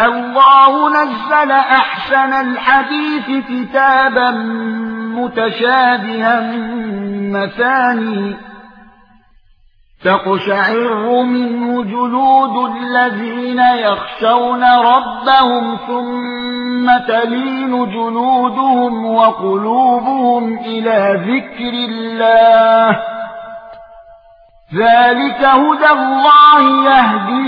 الله نزل أحسن الحديث كتابا متشابها مثاني تقشعر منه جلود الذين يخشون ربهم ثم تلين جلودهم وقلوبهم إلى ذكر الله. ذلك هدى الله يهدي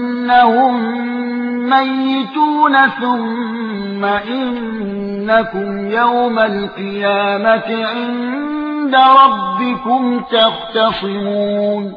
إنهم ميتون ثم إنكم يوم القيامة عند ربكم تختصمون.